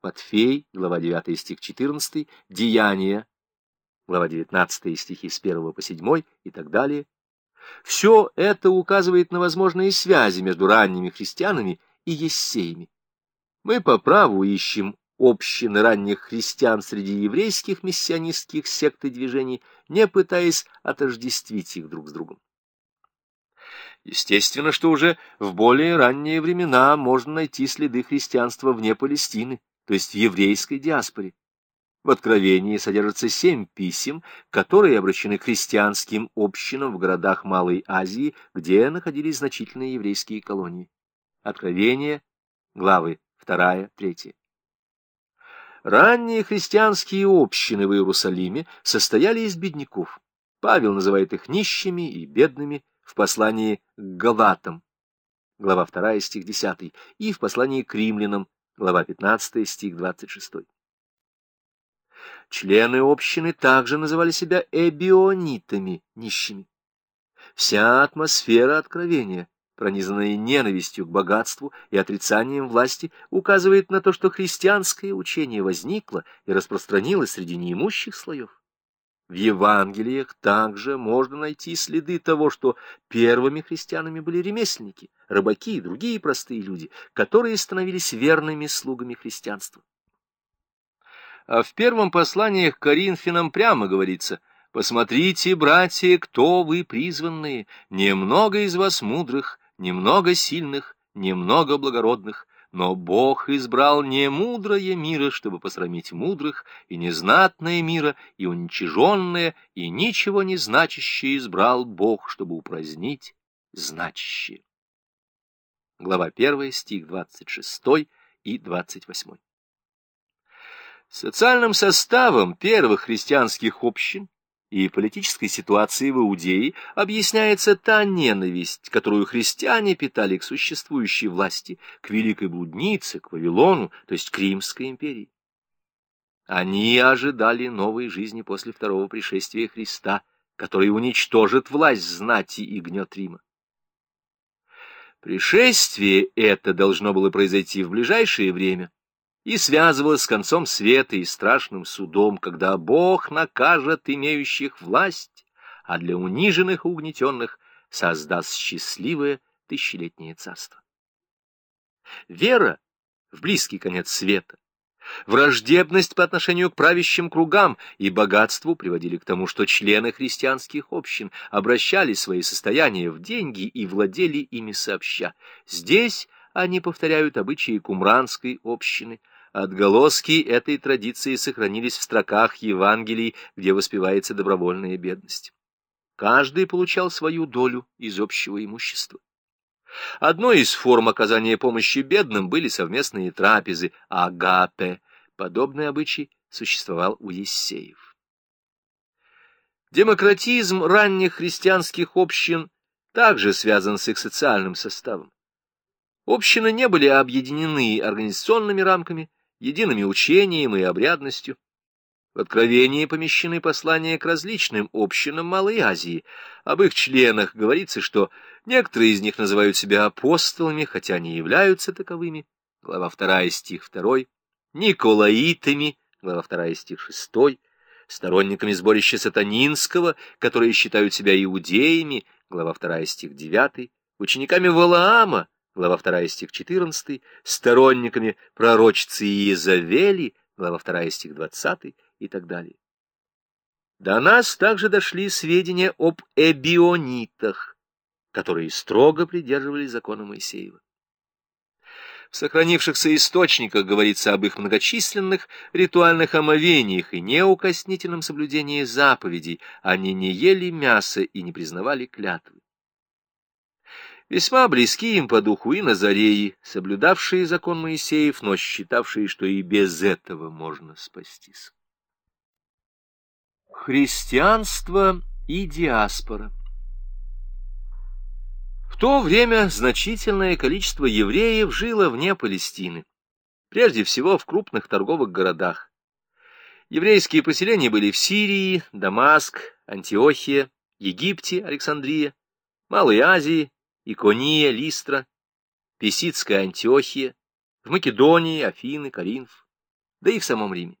Матфей, глава 9, стих 14, Деяния, глава 19, стихи с 1 по 7 и так далее. Все это указывает на возможные связи между ранними христианами и ессеями. Мы по праву ищем общины ранних христиан среди еврейских миссионистских сект и движений, не пытаясь отождествить их друг с другом. Естественно, что уже в более ранние времена можно найти следы христианства вне Палестины, то есть в еврейской диаспоре. В Откровении содержатся семь писем, которые обращены к христианским общинам в городах Малой Азии, где находились значительные еврейские колонии. Откровение, главы 2, 3. Ранние христианские общины в Иерусалиме состояли из бедняков. Павел называет их нищими и бедными в послании к Галатам, глава 2, стих 10, и в послании к римлянам, глава 15, стих 26. Члены общины также называли себя эбионитами, нищими. Вся атмосфера откровения пронизанная ненавистью к богатству и отрицанием власти, указывает на то, что христианское учение возникло и распространилось среди неимущих слоев. В Евангелиях также можно найти следы того, что первыми христианами были ремесленники, рыбаки и другие простые люди, которые становились верными слугами христианства. А в первом послании к Коринфянам прямо говорится «Посмотрите, братья, кто вы призванные, немного из вас мудрых, немного сильных, немного благородных, но Бог избрал не мудрое мира, чтобы посрамить мудрых, и незнатное мира, и уничиженное, и ничего не значащее избрал Бог, чтобы упразднить значащее. Глава 1, стих 26 и 28. Социальным составом первых христианских общин и политической ситуации в Иудее объясняется та ненависть, которую христиане питали к существующей власти, к великой блуднице, к Вавилону, то есть к Римской империи. Они ожидали новой жизни после второго пришествия Христа, который уничтожит власть знати и гнет Рима. Пришествие это должно было произойти в ближайшее время, и связывалось с концом света и страшным судом, когда Бог накажет имеющих власть, а для униженных и угнетенных создаст счастливое тысячелетнее царство. Вера в близкий конец света, враждебность по отношению к правящим кругам и богатству приводили к тому, что члены христианских общин обращали свои состояния в деньги и владели ими сообща. Здесь они повторяют обычаи кумранской общины, Отголоски этой традиции сохранились в строках Евангелий, где воспевается добровольная бедность. Каждый получал свою долю из общего имущества. Одной из форм оказания помощи бедным были совместные трапезы агапе. Подобный обычай существовал у Ессеев. Демократизм ранних христианских общин также связан с их социальным составом. Общины не были объединены организационными рамками, едиными учением и обрядностью. В Откровении помещены послания к различным общинам Малой Азии. Об их членах говорится, что некоторые из них называют себя апостолами, хотя не являются таковыми. Глава 2, стих 2. Николаитами, глава 2, стих 6. Сторонниками сборища сатанинского, которые считают себя иудеями, глава 2, стих 9. Учениками Валаама, глава 2 стих 14, сторонниками пророчицы Иезавели, глава 2 стих 20 и так далее. До нас также дошли сведения об эбионитах, которые строго придерживались закона Моисеева. В сохранившихся источниках говорится об их многочисленных ритуальных омовениях и неукоснительном соблюдении заповедей. Они не ели мясо и не признавали клятвы. Весьма близки им по духу и назареи, соблюдавшие закон Моисеев, но считавшие, что и без этого можно спастись. Христианство и диаспора В то время значительное количество евреев жило вне Палестины, прежде всего в крупных торговых городах. Еврейские поселения были в Сирии, Дамаск, Антиохия, Египте, Александрия, Малой Азии, Икония, Листра, Песицкая Антиохия, в Македонии, Афины, Коринф. да и в самом Риме.